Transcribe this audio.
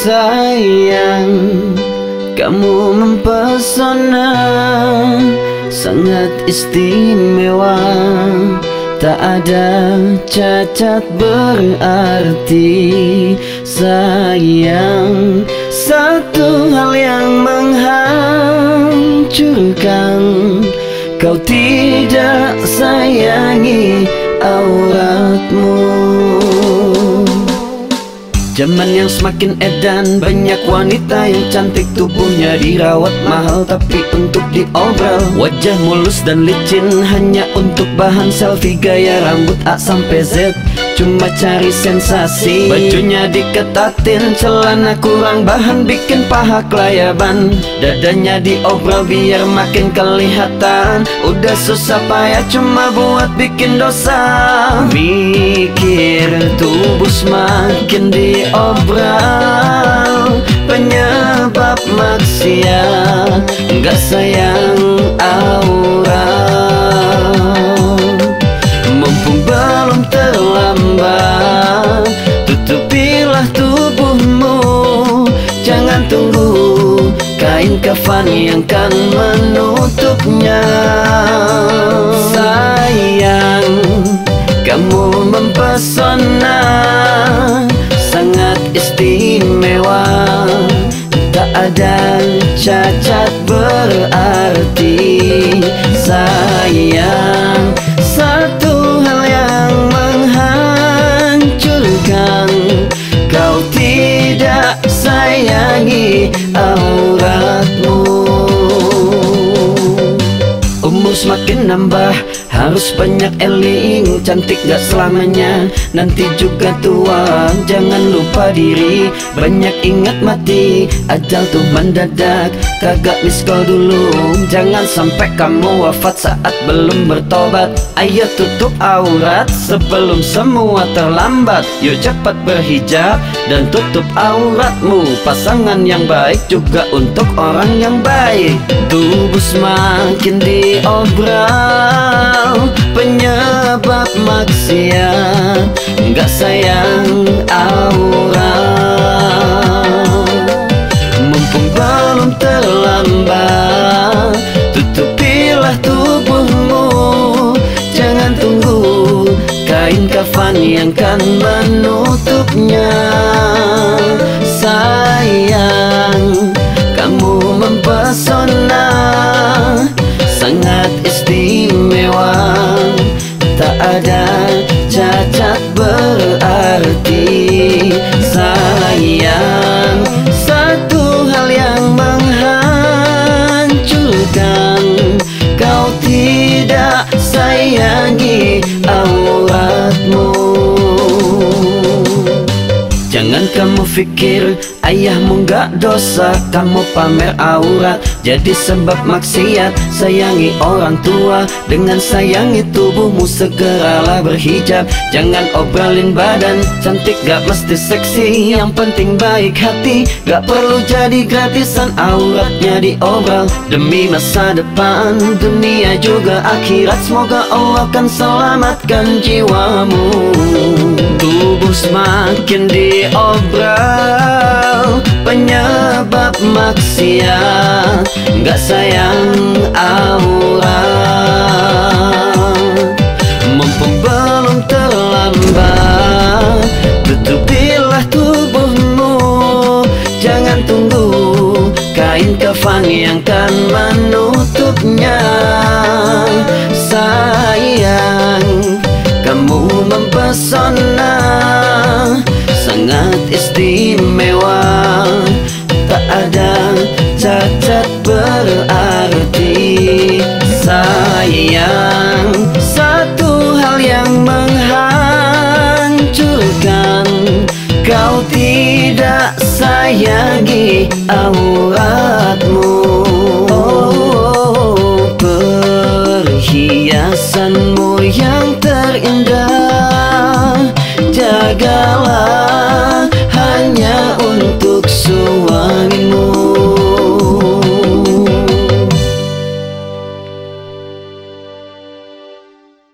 Sayang Kamu mempesona. Sangat istimewa Tak ada cacat berarti. Sayang Satu hal yang menghancurkan. Kau tidak sayangi auratmu Zaman yang semakin edan Banyak wanita yang cantik Tubuhnya dirawat mahal Tapi untuk diobrol Wajah mulus dan licin Hanya untuk bahan selfie Gaya rambut A sampai Z Cuma cari sensasi. Bajunya diketatin Celana kurang bahan Bikin paha kelayaban. Dadanya diobrol biar makin kelihatan. Udah susah payah Cuma buat bikin dosa. Mikir tubuh semakin diobral. Penyebab maksiat Gak sayang yang kan menutupnya. Sayang Kamu mempesona. Sangat istimewa. Tak ada cacat berarti. Sayang Semakin nambah Harus banyak eling Cantik gak selamanya. Nanti juga tua Jangan lupa diri. Banyak ingat mati Ajal tuh mendadak. Kagak miss call dulu Jangan sampai kamu wafat saat belum bertobat. Ayo tutup aurat Sebelum semua terlambat. Yuk cepat berhijab Dan tutup auratmu. Pasangan yang baik juga untuk orang yang baik. Tubuh semakin diobral Penyebab maksiat. Gak sayang aurat Mumpung belum terlambat Tutupilah tubuhmu. Jangan tunggu Kain kafan yang kan menutupnya Sayang Satu hal yang menghancurkan. Kau tidak sayangi auratmu. Jangan kamu pikir ayahmu gak dosa Kamu pamer aurat. Jadi sebab maksiat Sayangi orang tua. Dengan sayangi tubuhmu Segeralah berhijab. Jangan obrolin badan Cantik gak mesti seksi. Yang penting baik hati Gak perlu jadi gratisan. Auratnya diobrol Demi masa depan. Dunia juga akhirat Semoga Allah kan selamatkan jiwamu Tubuh semakin diobral Penyebab maksiat Gak sayang aurat Mumpung belum terlambat Tutupilah tubuhmu. Jangan tunggu Kain kafan yang kan menutupnya. Sayang Kamu mempesona istimewa Tak ada cacat berarti Sayang Satu hal yang menghancurkan Kau tidak sayangi auratmu oh, oh, oh, Perhiasanmu